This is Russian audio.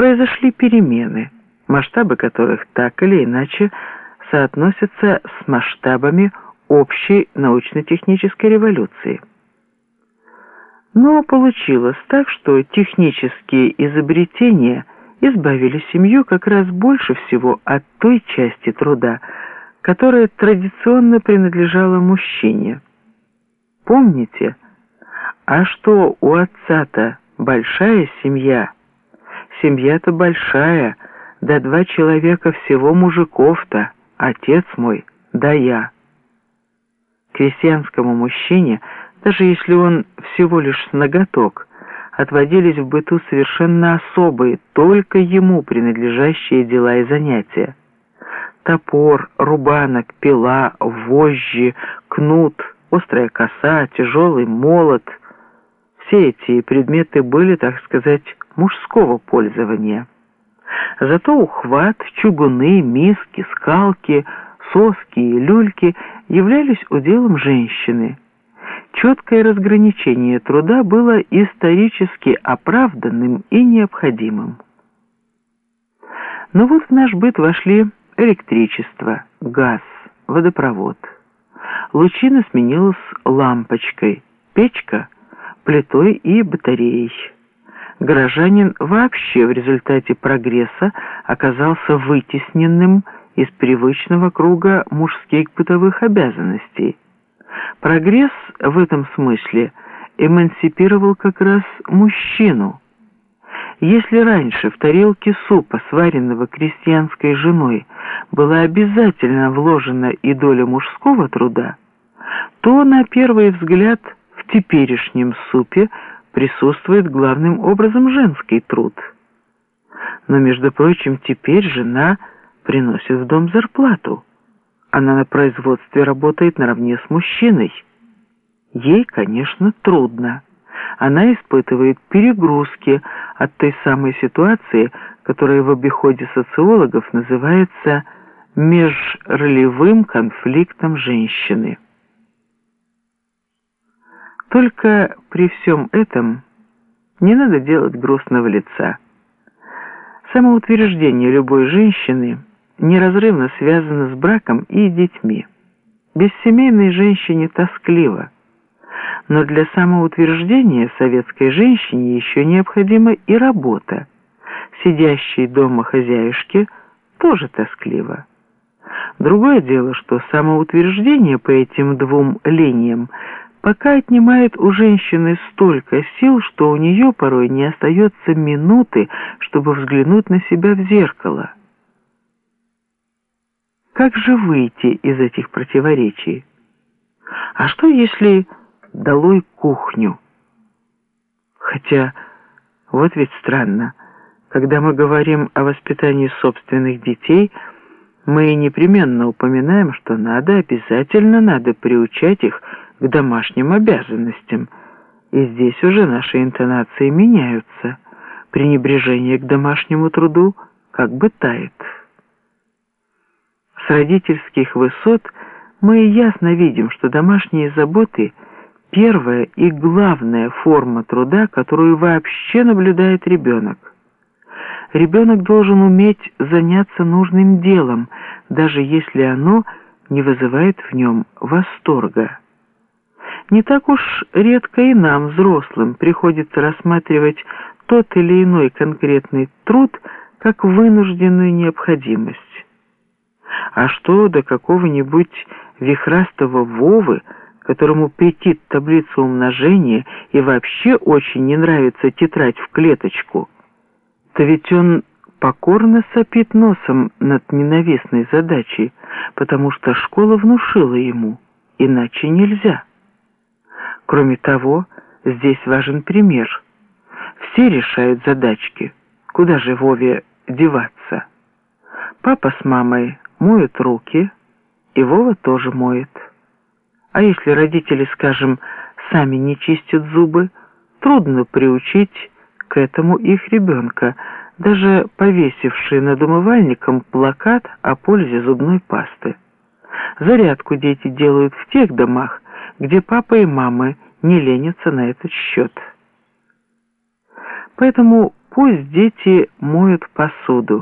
произошли перемены, масштабы которых так или иначе соотносятся с масштабами общей научно-технической революции. Но получилось так, что технические изобретения избавили семью как раз больше всего от той части труда, которая традиционно принадлежала мужчине. Помните, а что у отца-то большая семья? Семья-то большая, да два человека всего мужиков-то, отец мой, да я. Крестьянскому мужчине – даже если он всего лишь ноготок, отводились в быту совершенно особые, только ему принадлежащие дела и занятия. Топор, рубанок, пила, вожжи, кнут, острая коса, тяжелый молот — все эти предметы были, так сказать, мужского пользования. Зато ухват, чугуны, миски, скалки, соски и люльки являлись уделом женщины — четкое разграничение труда было исторически оправданным и необходимым. Но вот в наш быт вошли электричество, газ, водопровод. Лучина сменилась лампочкой, печка – плитой и батареей. Горожанин вообще в результате прогресса оказался вытесненным из привычного круга мужских бытовых обязанностей – Прогресс в этом смысле эмансипировал как раз мужчину. Если раньше в тарелке супа, сваренного крестьянской женой, была обязательно вложена и доля мужского труда, то на первый взгляд в теперешнем супе присутствует главным образом женский труд. Но, между прочим, теперь жена приносит в дом зарплату. Она на производстве работает наравне с мужчиной. Ей, конечно, трудно. Она испытывает перегрузки от той самой ситуации, которая в обиходе социологов называется межролевым конфликтом женщины. Только при всем этом не надо делать грустного лица. Самоутверждение любой женщины – неразрывно связано с браком и детьми. Бессемейной женщине тоскливо. Но для самоутверждения советской женщине еще необходима и работа. Сидящей дома хозяюшке тоже тоскливо. Другое дело, что самоутверждение по этим двум линиям пока отнимает у женщины столько сил, что у нее порой не остается минуты, чтобы взглянуть на себя в зеркало. Как же выйти из этих противоречий? А что, если долой кухню? Хотя, вот ведь странно, когда мы говорим о воспитании собственных детей, мы непременно упоминаем, что надо, обязательно надо приучать их к домашним обязанностям. И здесь уже наши интонации меняются. Пренебрежение к домашнему труду как бы тает родительских высот мы ясно видим, что домашние заботы – первая и главная форма труда, которую вообще наблюдает ребенок. Ребенок должен уметь заняться нужным делом, даже если оно не вызывает в нем восторга. Не так уж редко и нам, взрослым, приходится рассматривать тот или иной конкретный труд как вынужденную необходимость. А что до какого-нибудь вихрастого Вовы, которому претит таблица умножения и вообще очень не нравится тетрадь в клеточку, то ведь он покорно сопит носом над ненавистной задачей, потому что школа внушила ему, иначе нельзя. Кроме того, здесь важен пример. Все решают задачки, куда же Вове деваться. Папа с мамой моют руки, и Вова тоже моет. А если родители, скажем, сами не чистят зубы, трудно приучить к этому их ребенка, даже повесивший над умывальником плакат о пользе зубной пасты. Зарядку дети делают в тех домах, где папа и мама не ленятся на этот счет. Поэтому Пусть дети моют посуду.